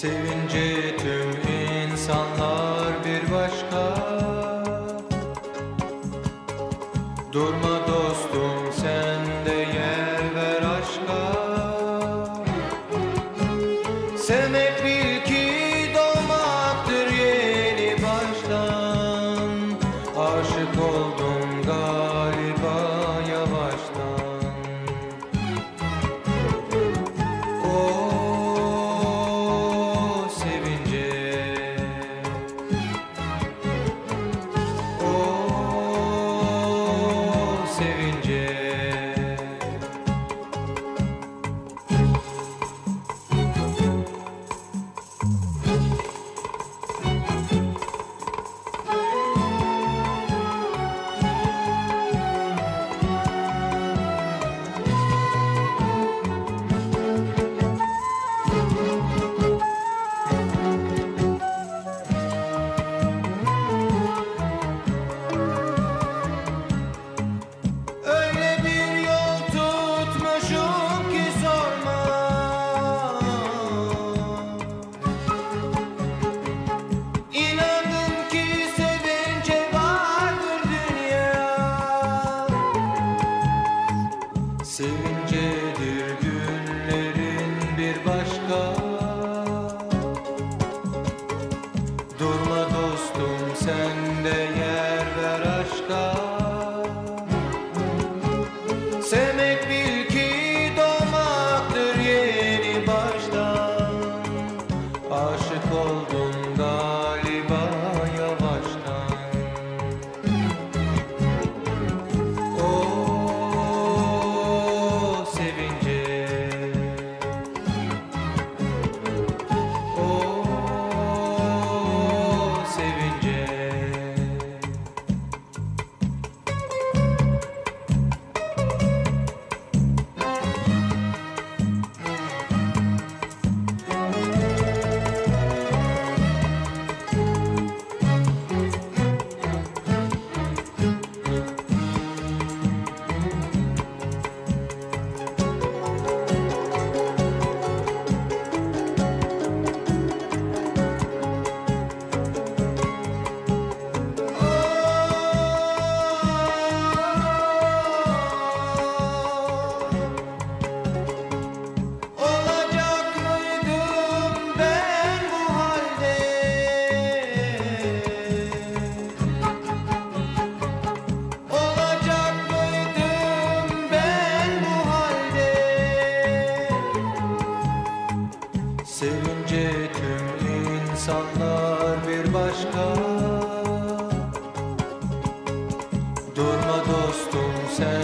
Sevince insanlar bir başka. Durma dostum sen